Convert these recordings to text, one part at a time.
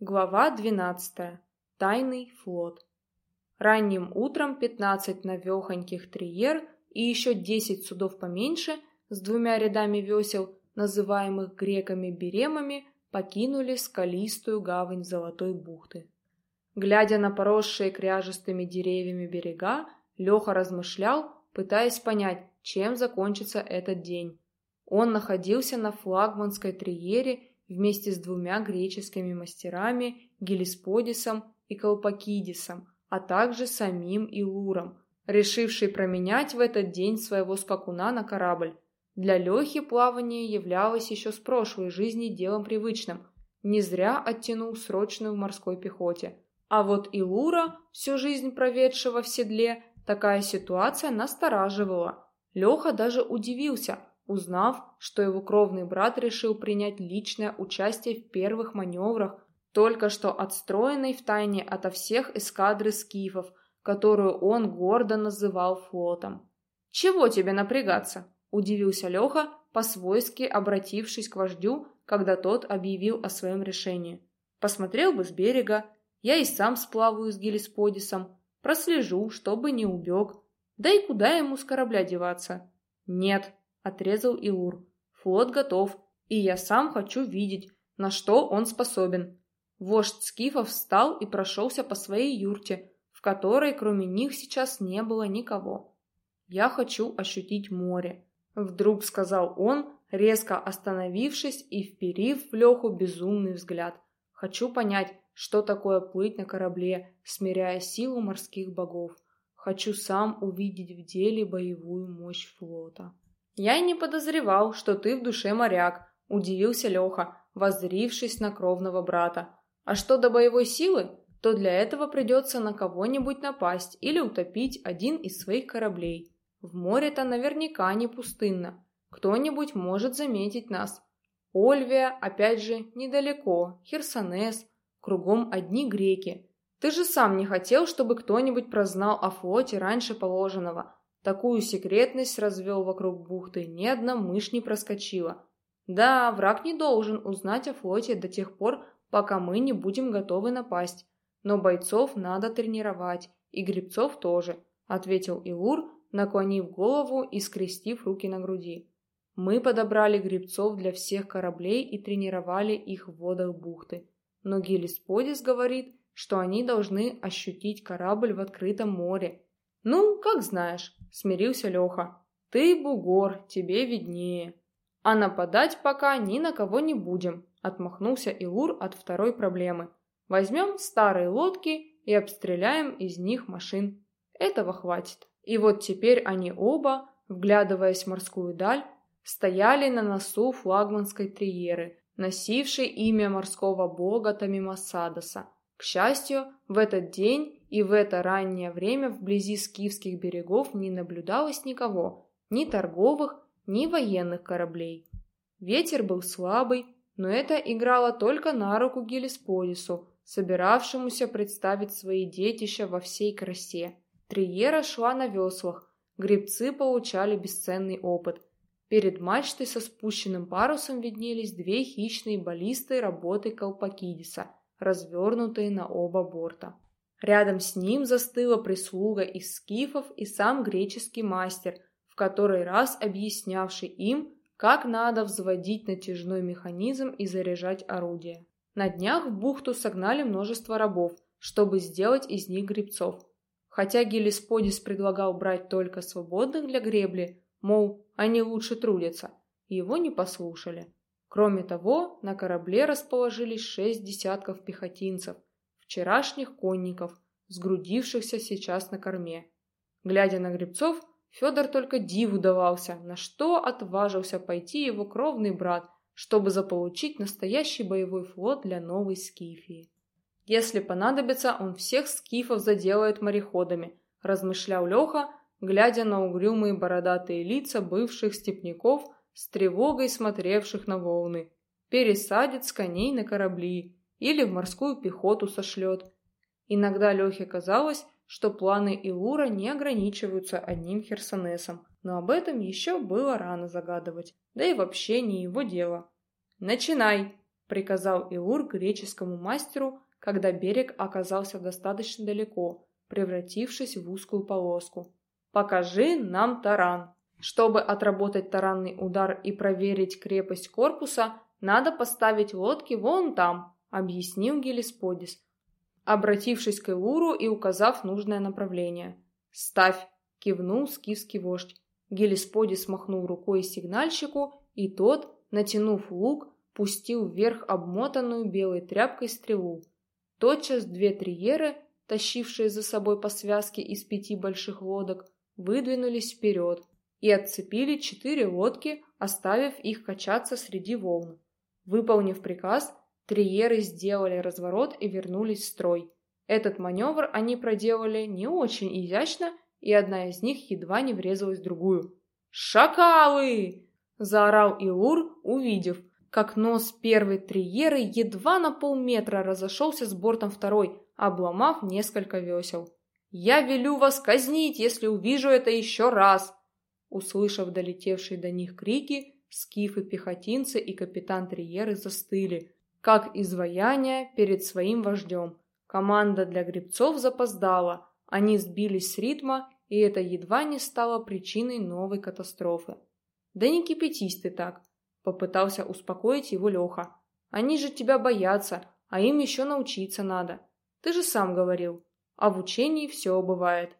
Глава 12. Тайный флот. Ранним утром 15 навехоньких триер и еще 10 судов поменьше с двумя рядами весел, называемых греками-беремами, покинули скалистую гавань Золотой бухты. Глядя на поросшие кряжестыми деревьями берега, Леха размышлял, пытаясь понять, чем закончится этот день. Он находился на флагманской триере вместе с двумя греческими мастерами Гелисподисом и Колпакидисом, а также самим Илуром, решивший променять в этот день своего скакуна на корабль. Для Лехи плавание являлось еще с прошлой жизни делом привычным, не зря оттянул срочную в морской пехоте. А вот Илура, всю жизнь проведшего в седле, такая ситуация настораживала. Леха даже удивился, узнав, что его кровный брат решил принять личное участие в первых маневрах, только что отстроенной в тайне ото всех эскадры скифов, которую он гордо называл флотом. «Чего тебе напрягаться?» – удивился Леха, по-свойски обратившись к вождю, когда тот объявил о своем решении. «Посмотрел бы с берега, я и сам сплаваю с Гелисподисом, прослежу, чтобы не убег. Да и куда ему с корабля деваться?» «Нет», отрезал Илур. Флот готов, и я сам хочу видеть, на что он способен. Вождь Скифов встал и прошелся по своей юрте, в которой кроме них сейчас не было никого. «Я хочу ощутить море», — вдруг сказал он, резко остановившись и вперив в Леху безумный взгляд. «Хочу понять, что такое плыть на корабле, смиряя силу морских богов. Хочу сам увидеть в деле боевую мощь флота». «Я и не подозревал, что ты в душе моряк», — удивился Леха, воззрившись на кровного брата. «А что до боевой силы, то для этого придется на кого-нибудь напасть или утопить один из своих кораблей. В море-то наверняка не пустынно. Кто-нибудь может заметить нас. Ольвия, опять же, недалеко, Херсонес, кругом одни греки. Ты же сам не хотел, чтобы кто-нибудь прознал о флоте раньше положенного, Такую секретность развел вокруг бухты, ни одна мышь не проскочила. Да, враг не должен узнать о флоте до тех пор, пока мы не будем готовы напасть. Но бойцов надо тренировать, и грибцов тоже, ответил Илур, наклонив голову и скрестив руки на груди. Мы подобрали грибцов для всех кораблей и тренировали их в водах бухты. Но Гелисподис говорит, что они должны ощутить корабль в открытом море. Ну, как знаешь. — смирился Леха. «Ты бугор, тебе виднее. А нападать пока ни на кого не будем», — отмахнулся Илур от второй проблемы. «Возьмем старые лодки и обстреляем из них машин. Этого хватит». И вот теперь они оба, вглядываясь в морскую даль, стояли на носу флагманской триеры, носившей имя морского бога Тамимасадоса. К счастью, в этот день и в это раннее время вблизи скифских берегов не наблюдалось никого, ни торговых, ни военных кораблей. Ветер был слабый, но это играло только на руку Гелисподису, собиравшемуся представить свои детища во всей красе. Триера шла на веслах, гребцы получали бесценный опыт. Перед мачтой со спущенным парусом виднелись две хищные баллисты работы Колпакидиса, развернутые на оба борта. Рядом с ним застыла прислуга из скифов и сам греческий мастер, в который раз объяснявший им, как надо взводить натяжной механизм и заряжать орудие. На днях в бухту согнали множество рабов, чтобы сделать из них гребцов. Хотя Гелисподис предлагал брать только свободных для гребли, мол, они лучше трудятся, его не послушали. Кроме того, на корабле расположились шесть десятков пехотинцев – вчерашних конников, сгрудившихся сейчас на корме. Глядя на гребцов, Федор только диву давался, на что отважился пойти его кровный брат, чтобы заполучить настоящий боевой флот для новой Скифии. Если понадобится, он всех скифов заделает мореходами, размышлял Леха, глядя на угрюмые бородатые лица бывших степняков с тревогой смотревших на волны. Пересадит с коней на корабли, или в морскую пехоту сошлет. Иногда Лехе казалось, что планы Илура не ограничиваются одним Херсонесом, но об этом еще было рано загадывать, да и вообще не его дело. «Начинай!» приказал Иур греческому мастеру, когда берег оказался достаточно далеко, превратившись в узкую полоску. «Покажи нам таран». Чтобы отработать таранный удар и проверить крепость корпуса, надо поставить лодки вон там, объяснил Гелисподис, обратившись к Элуру и указав нужное направление. «Ставь!» — кивнул скифский вождь. Гелисподис махнул рукой сигнальщику, и тот, натянув лук, пустил вверх обмотанную белой тряпкой стрелу. Тотчас две триеры, тащившие за собой по связке из пяти больших лодок, выдвинулись вперед и отцепили четыре лодки, оставив их качаться среди волн. Выполнив приказ, триеры сделали разворот и вернулись в строй. Этот маневр они проделали не очень изящно, и одна из них едва не врезалась в другую. «Шакалы!» – заорал Илур, увидев, как нос первой триеры едва на полметра разошелся с бортом второй, обломав несколько весел. «Я велю вас казнить, если увижу это еще раз!» Услышав долетевшие до них крики, скифы-пехотинцы и капитан Триеры застыли, как изваяния перед своим вождем. Команда для гребцов запоздала, они сбились с ритма, и это едва не стало причиной новой катастрофы. «Да не кипятись ты так», — попытался успокоить его Леха. «Они же тебя боятся, а им еще научиться надо. Ты же сам говорил, а в учении все бывает».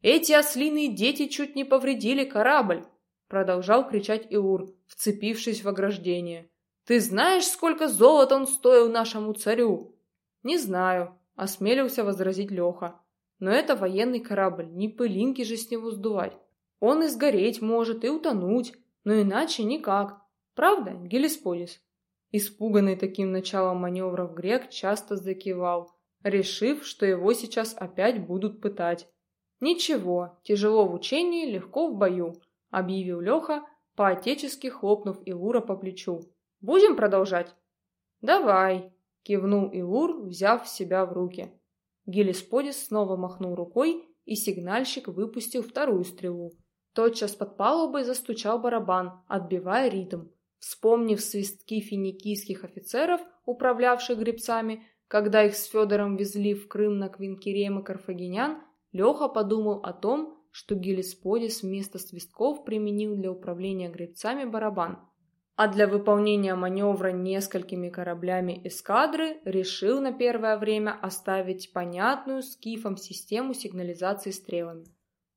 «Эти ослиные дети чуть не повредили корабль!» Продолжал кричать Иур, вцепившись в ограждение. «Ты знаешь, сколько золота он стоил нашему царю?» «Не знаю», — осмелился возразить Леха. «Но это военный корабль, не пылинки же с него сдувать. Он и сгореть может, и утонуть, но иначе никак. Правда, Гелисподис?» Испуганный таким началом маневров грек часто закивал, решив, что его сейчас опять будут пытать. «Ничего, тяжело в учении, легко в бою», — объявил Леха, поотечески хлопнув Илура по плечу. «Будем продолжать?» «Давай», — кивнул Илур, взяв себя в руки. Гелисподис снова махнул рукой, и сигнальщик выпустил вторую стрелу. Тотчас под палубой застучал барабан, отбивая ритм. Вспомнив свистки финикийских офицеров, управлявших гребцами, когда их с Федором везли в Крым на Квинкерем и Карфагенян, Леха подумал о том, что Гелисподис вместо свистков применил для управления гребцами барабан, а для выполнения маневра несколькими кораблями эскадры решил на первое время оставить понятную скифам систему сигнализации стрелами.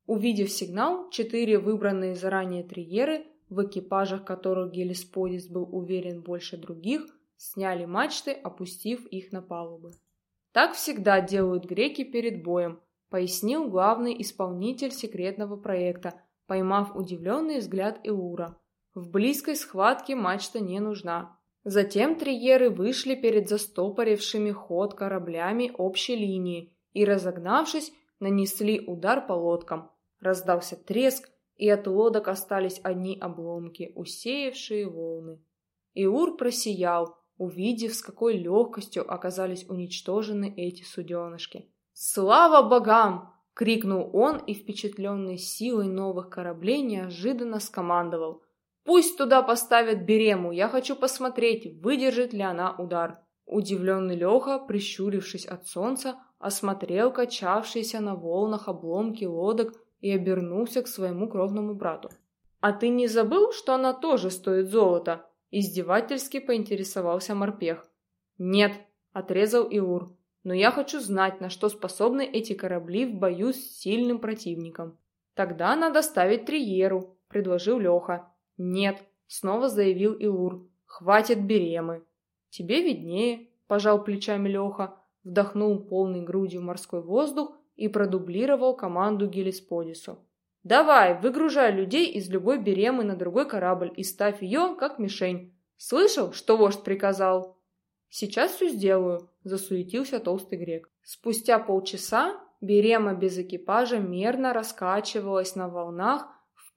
Увидев сигнал, четыре выбранные заранее триеры, в экипажах которых Гелисподис был уверен больше других, сняли мачты, опустив их на палубы. Так всегда делают греки перед боем – пояснил главный исполнитель секретного проекта, поймав удивленный взгляд Иура. В близкой схватке мачта не нужна. Затем триеры вышли перед застопорившими ход кораблями общей линии и, разогнавшись, нанесли удар по лодкам. Раздался треск, и от лодок остались одни обломки, усеявшие волны. Иур просиял, увидев, с какой легкостью оказались уничтожены эти суденышки. «Слава богам!» — крикнул он и, впечатленный силой новых кораблей, неожиданно скомандовал. «Пусть туда поставят Берему, я хочу посмотреть, выдержит ли она удар». Удивленный Леха, прищурившись от солнца, осмотрел качавшиеся на волнах обломки лодок и обернулся к своему кровному брату. «А ты не забыл, что она тоже стоит золота?» Издевательски поинтересовался морпех. «Нет», — отрезал Иур но я хочу знать, на что способны эти корабли в бою с сильным противником. Тогда надо ставить Триеру, предложил Леха. Нет, снова заявил Илур. Хватит беремы. Тебе виднее, пожал плечами Леха, вдохнул полной грудью морской воздух и продублировал команду Гелисподису. «Давай, выгружай людей из любой беремы на другой корабль и ставь ее как мишень. Слышал, что вождь приказал?» «Сейчас все сделаю», — засуетился толстый грек. Спустя полчаса Берема без экипажа мерно раскачивалась на волнах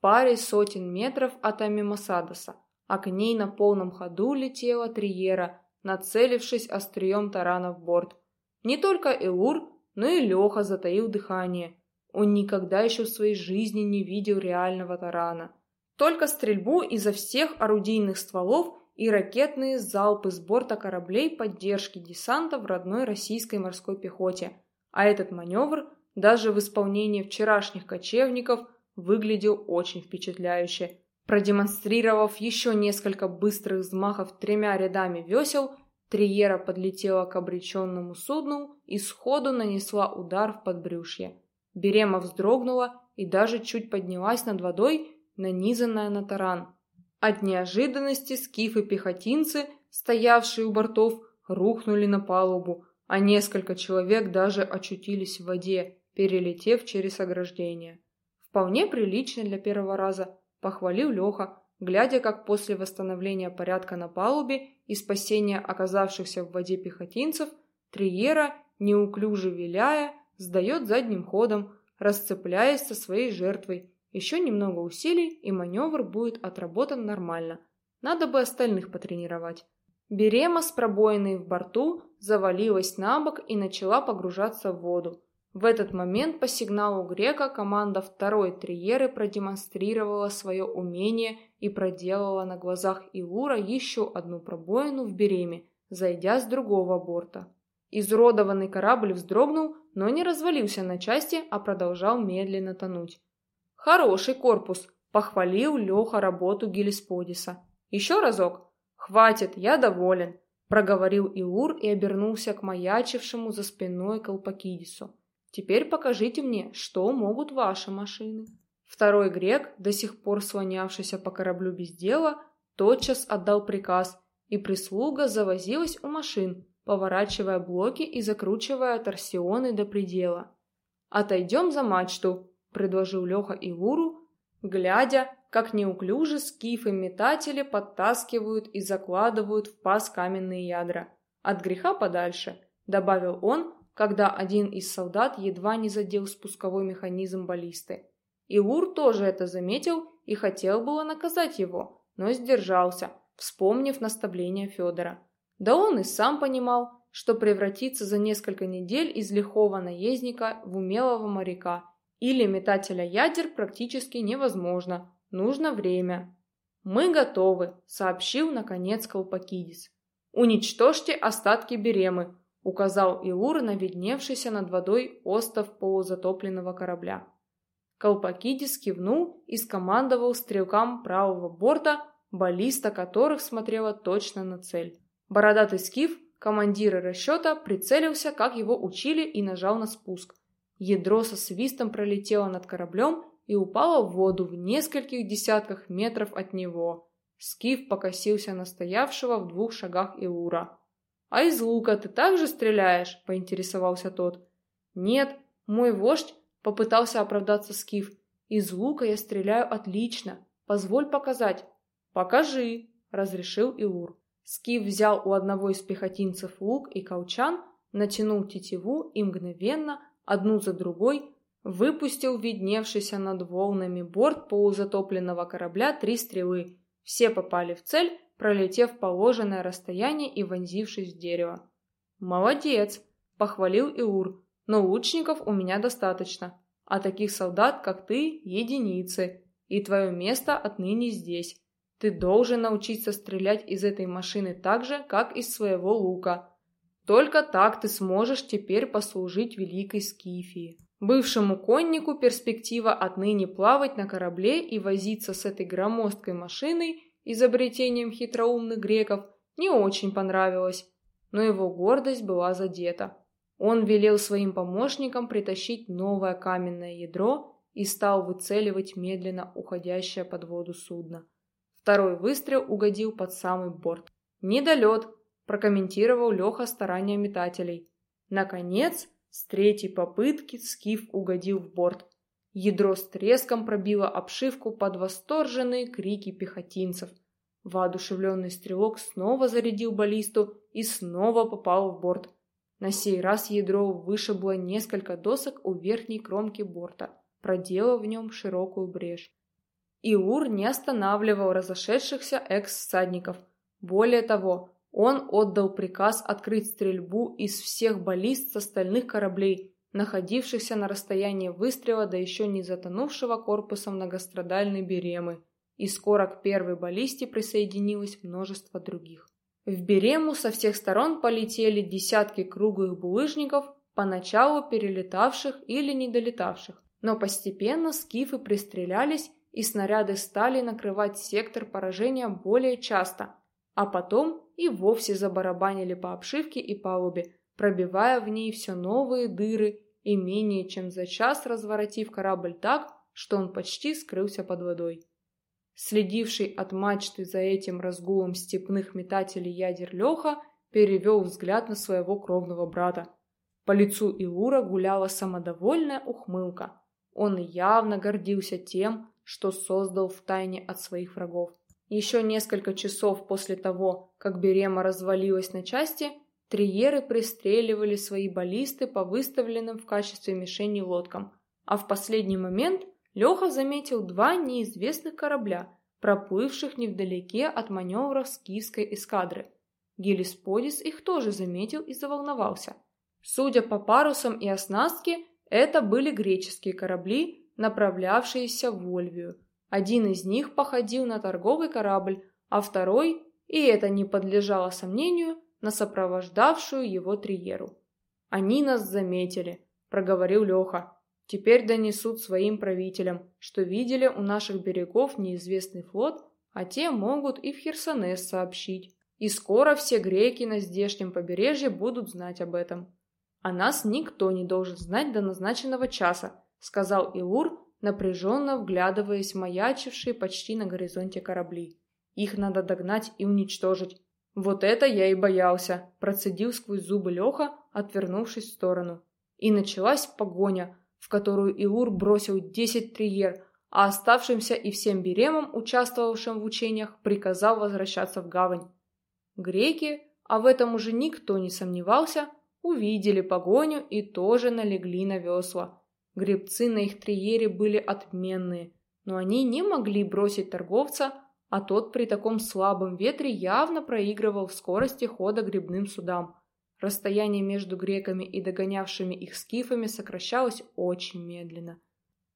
паре сотен метров от Амимасадоса, а к ней на полном ходу летела Триера, нацелившись острием тарана в борт. Не только Элур, но и Леха затаил дыхание. Он никогда еще в своей жизни не видел реального тарана. Только стрельбу изо всех орудийных стволов и ракетные залпы с борта кораблей поддержки десанта в родной российской морской пехоте, а этот маневр даже в исполнении вчерашних кочевников выглядел очень впечатляюще. Продемонстрировав еще несколько быстрых взмахов тремя рядами весел, Триера подлетела к обреченному судну и сходу нанесла удар в подбрюшье. Берема вздрогнула и даже чуть поднялась над водой, нанизанная на таран. От неожиданности скифы-пехотинцы, стоявшие у бортов, рухнули на палубу, а несколько человек даже очутились в воде, перелетев через ограждение. Вполне прилично для первого раза, похвалил Леха, глядя, как после восстановления порядка на палубе и спасения оказавшихся в воде пехотинцев, Триера, неуклюже виляя, сдает задним ходом, расцепляясь со своей жертвой еще немного усилий, и маневр будет отработан нормально. Надо бы остальных потренировать. Берема с пробоиной в борту завалилась на бок и начала погружаться в воду. В этот момент по сигналу Грека команда второй Триеры продемонстрировала свое умение и проделала на глазах Илура еще одну пробоину в Береме, зайдя с другого борта. Изуродованный корабль вздрогнул, но не развалился на части, а продолжал медленно тонуть. «Хороший корпус», — похвалил Леха работу Гелисподиса. «Еще разок?» «Хватит, я доволен», — проговорил Иур и обернулся к маячившему за спиной Колпакидису. «Теперь покажите мне, что могут ваши машины». Второй грек, до сих пор слонявшийся по кораблю без дела, тотчас отдал приказ, и прислуга завозилась у машин, поворачивая блоки и закручивая торсионы до предела. «Отойдем за мачту», — предложил Леха Илуру, глядя, как неуклюже скифы-метатели подтаскивают и закладывают в паз каменные ядра. «От греха подальше», — добавил он, когда один из солдат едва не задел спусковой механизм баллисты. Илур тоже это заметил и хотел было наказать его, но сдержался, вспомнив наставление Федора. Да он и сам понимал, что превратится за несколько недель из лихого наездника в умелого моряка – или метателя ядер практически невозможно, нужно время. «Мы готовы», — сообщил наконец Колпакидис. «Уничтожьте остатки Беремы», — указал Иур на видневшийся над водой остов полузатопленного корабля. Колпакидис кивнул и скомандовал стрелкам правого борта, баллиста которых смотрела точно на цель. Бородатый скиф, командир расчета, прицелился, как его учили, и нажал на спуск. Ядро со свистом пролетело над кораблем и упало в воду в нескольких десятках метров от него. Скиф покосился на стоявшего в двух шагах Илура. «А из лука ты также стреляешь?» – поинтересовался тот. «Нет, мой вождь», – попытался оправдаться Скиф. «Из лука я стреляю отлично. Позволь показать». «Покажи», – разрешил Илур. Скиф взял у одного из пехотинцев лук и колчан, натянул тетиву и мгновенно – одну за другой, выпустил видневшийся над волнами борт полузатопленного корабля три стрелы. Все попали в цель, пролетев положенное расстояние и вонзившись в дерево. «Молодец!» – похвалил Иур. «Но лучников у меня достаточно, а таких солдат, как ты, единицы, и твое место отныне здесь. Ты должен научиться стрелять из этой машины так же, как из своего лука, только так ты сможешь теперь послужить великой Скифии. Бывшему коннику перспектива отныне плавать на корабле и возиться с этой громоздкой машиной, изобретением хитроумных греков, не очень понравилась, но его гордость была задета. Он велел своим помощникам притащить новое каменное ядро и стал выцеливать медленно уходящее под воду судно. Второй выстрел угодил под самый борт. «Недолет!» прокомментировал Леха старания метателей. Наконец, с третьей попытки скиф угодил в борт. Ядро с треском пробило обшивку под восторженные крики пехотинцев. Воодушевленный стрелок снова зарядил баллисту и снова попал в борт. На сей раз ядро вышибло несколько досок у верхней кромки борта, проделав в нем широкую брешь. Иур не останавливал разошедшихся экс-всадников. Более того, он отдал приказ открыть стрельбу из всех баллист с остальных кораблей, находившихся на расстоянии выстрела до еще не затонувшего корпуса многострадальной Беремы. и скоро к первой баллисте присоединилось множество других. В Берему со всех сторон полетели десятки круглых булыжников, поначалу перелетавших или недолетавших, но постепенно скифы пристрелялись, и снаряды стали накрывать сектор поражения более часто, а потом и вовсе забарабанили по обшивке и палубе, пробивая в ней все новые дыры и менее чем за час разворотив корабль так, что он почти скрылся под водой. Следивший от мачты за этим разгулом степных метателей ядер Леха перевел взгляд на своего кровного брата. По лицу Илура гуляла самодовольная ухмылка. Он явно гордился тем, что создал в тайне от своих врагов. Еще несколько часов после того, как Берема развалилась на части, триеры пристреливали свои баллисты по выставленным в качестве мишени лодкам, а в последний момент Леха заметил два неизвестных корабля, проплывших невдалеке от маневров скифской эскадры. Гелисподис их тоже заметил и заволновался. Судя по парусам и оснастке, это были греческие корабли, направлявшиеся в Вольвию. Один из них походил на торговый корабль, а второй, и это не подлежало сомнению, на сопровождавшую его триеру. «Они нас заметили», — проговорил Леха. Теперь донесут своим правителям, что видели у наших берегов неизвестный флот, а те могут и в Херсонес сообщить. И скоро все греки на здешнем побережье будут знать об этом. А нас никто не должен знать до назначенного часа, сказал Илур, напряженно вглядываясь в маячившие почти на горизонте корабли. Их надо догнать и уничтожить. Вот это я и боялся, процедил сквозь зубы Леха, отвернувшись в сторону. И началась погоня, в которую Илур бросил десять триер, а оставшимся и всем беремам, участвовавшим в учениях, приказал возвращаться в гавань. Греки, а в этом уже никто не сомневался, увидели погоню и тоже налегли на весла. Гребцы на их триере были отменные, но они не могли бросить торговца, а тот при таком слабом ветре явно проигрывал в скорости хода гребным судам. Расстояние между греками и догонявшими их скифами сокращалось очень медленно.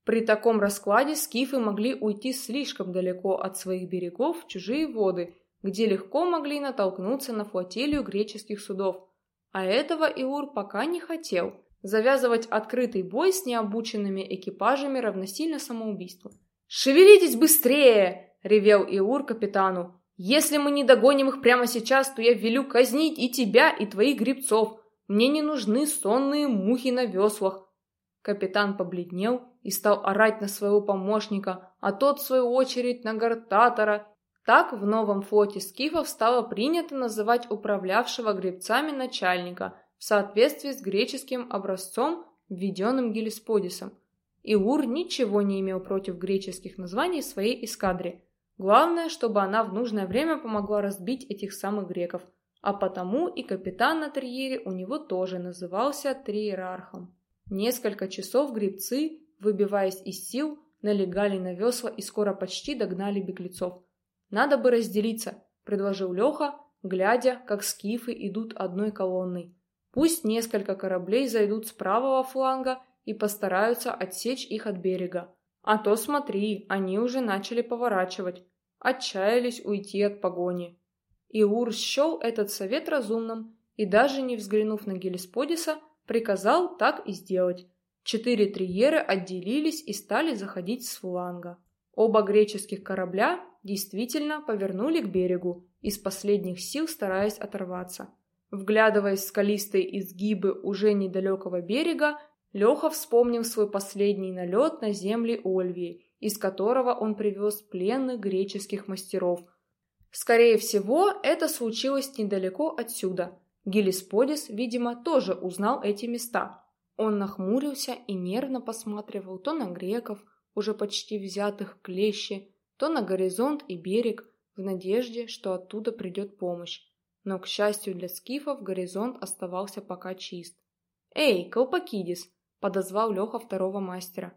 При таком раскладе скифы могли уйти слишком далеко от своих берегов в чужие воды, где легко могли натолкнуться на флотилию греческих судов. А этого Иур пока не хотел. Завязывать открытый бой с необученными экипажами равносильно самоубийству. «Шевелитесь быстрее!» — ревел Иур капитану. Если мы не догоним их прямо сейчас, то я велю казнить и тебя, и твоих грибцов. Мне не нужны сонные мухи на веслах. Капитан побледнел и стал орать на своего помощника, а тот, в свою очередь, на гортатора. Так в новом флоте скифов стало принято называть управлявшего гребцами начальника в соответствии с греческим образцом, введенным Гелисподисом. Иур ничего не имел против греческих названий своей эскадре – Главное, чтобы она в нужное время помогла разбить этих самых греков, а потому и капитан на терьере у него тоже назывался триерархом. Несколько часов гребцы, выбиваясь из сил, налегали на весла и скоро почти догнали беглецов. «Надо бы разделиться», — предложил Леха, глядя, как скифы идут одной колонной. «Пусть несколько кораблей зайдут с правого фланга и постараются отсечь их от берега, а то смотри, они уже начали поворачивать, отчаялись уйти от погони. Иур счел этот совет разумным и, даже не взглянув на Гелисподиса, приказал так и сделать. Четыре триеры отделились и стали заходить с фланга. Оба греческих корабля действительно повернули к берегу, из последних сил стараясь оторваться. Вглядываясь в скалистые изгибы уже недалекого берега, Леха вспомнил свой последний налет на земли Ольвии, из которого он привез пленных греческих мастеров. Скорее всего, это случилось недалеко отсюда. Гелисподис, видимо, тоже узнал эти места. Он нахмурился и нервно посматривал то на греков, уже почти взятых клещи, то на горизонт и берег, в надежде, что оттуда придет помощь. Но, к счастью для скифов, горизонт оставался пока чист. «Эй, Колпакидис!» Подозвал Леха второго мастера.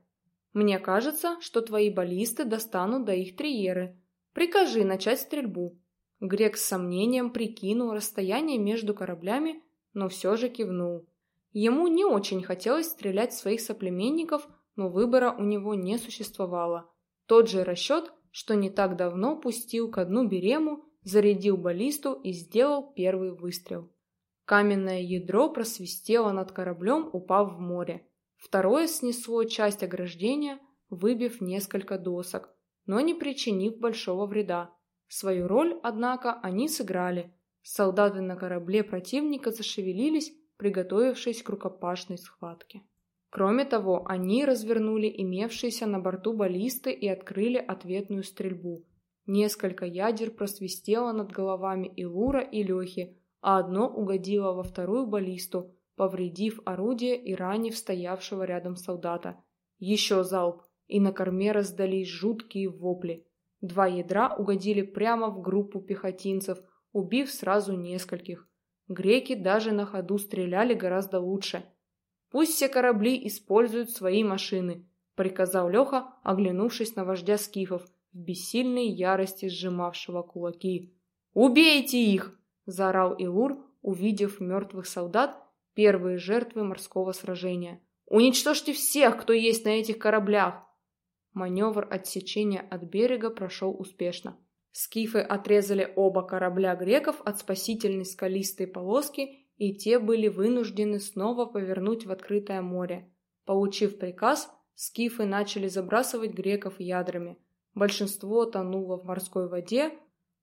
«Мне кажется, что твои баллисты достанут до их триеры. Прикажи начать стрельбу». Грек с сомнением прикинул расстояние между кораблями, но все же кивнул. Ему не очень хотелось стрелять в своих соплеменников, но выбора у него не существовало. Тот же расчет, что не так давно пустил ко дну Берему, зарядил баллисту и сделал первый выстрел. Каменное ядро просвистело над кораблем, упав в море. Второе снесло часть ограждения, выбив несколько досок, но не причинив большого вреда. Свою роль, однако, они сыграли. Солдаты на корабле противника зашевелились, приготовившись к рукопашной схватке. Кроме того, они развернули имевшиеся на борту баллисты и открыли ответную стрельбу. Несколько ядер просвистело над головами и Лура, и Лехи, а одно угодило во вторую баллисту, повредив орудие и ранив стоявшего рядом солдата. Еще залп, и на корме раздались жуткие вопли. Два ядра угодили прямо в группу пехотинцев, убив сразу нескольких. Греки даже на ходу стреляли гораздо лучше – Пусть все корабли используют свои машины, приказал Леха, оглянувшись на вождя скифов, в бессильной ярости сжимавшего кулаки. «Убейте их!» – заорал Илур, увидев мертвых солдат, первые жертвы морского сражения. «Уничтожьте всех, кто есть на этих кораблях!» Маневр отсечения от берега прошел успешно. Скифы отрезали оба корабля греков от спасительной скалистой полоски и те были вынуждены снова повернуть в открытое море. Получив приказ, скифы начали забрасывать греков ядрами. Большинство тонуло в морской воде,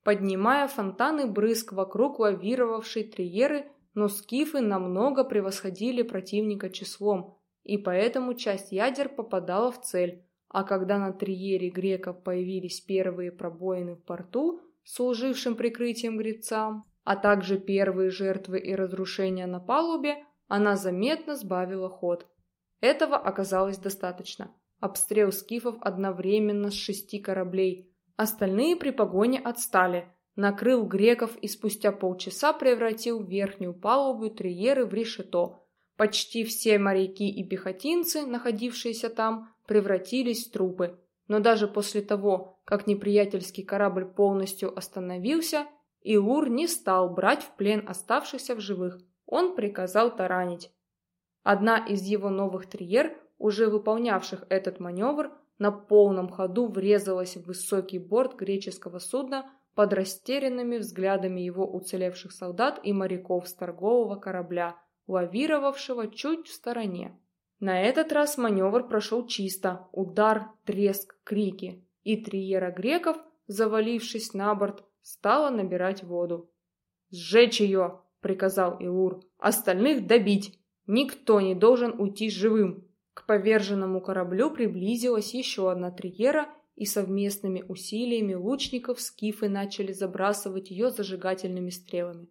поднимая фонтаны брызг вокруг лавировавшей триеры, но скифы намного превосходили противника числом, и поэтому часть ядер попадала в цель, а когда на триере греков появились первые пробоины в порту, служившим прикрытием гребцам, а также первые жертвы и разрушения на палубе, она заметно сбавила ход. Этого оказалось достаточно. Обстрел скифов одновременно с шести кораблей. Остальные при погоне отстали. Накрыл греков и спустя полчаса превратил верхнюю палубу Триеры в решето. Почти все моряки и пехотинцы, находившиеся там, превратились в трупы. Но даже после того, как неприятельский корабль полностью остановился, Илур не стал брать в плен оставшихся в живых, он приказал таранить. Одна из его новых триер, уже выполнявших этот маневр, на полном ходу врезалась в высокий борт греческого судна под растерянными взглядами его уцелевших солдат и моряков с торгового корабля, лавировавшего чуть в стороне. На этот раз маневр прошел чисто, удар, треск, крики, и триера греков, завалившись на борт, стала набирать воду. «Сжечь ее!» — приказал Илур. «Остальных добить! Никто не должен уйти живым!» К поверженному кораблю приблизилась еще одна триера, и совместными усилиями лучников скифы начали забрасывать ее зажигательными стрелами.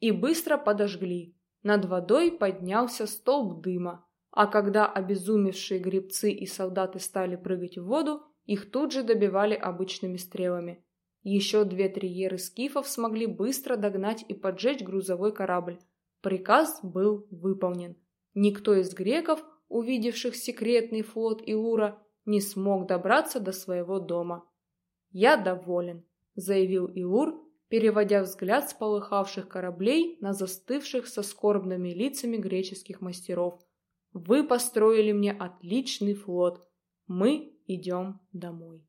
И быстро подожгли. Над водой поднялся столб дыма, а когда обезумевшие гребцы и солдаты стали прыгать в воду, их тут же добивали обычными стрелами. Еще две триеры скифов смогли быстро догнать и поджечь грузовой корабль. Приказ был выполнен. Никто из греков, увидевших секретный флот Иура, не смог добраться до своего дома. «Я доволен», — заявил Иур, переводя взгляд с полыхавших кораблей на застывших со скорбными лицами греческих мастеров. «Вы построили мне отличный флот. Мы идем домой».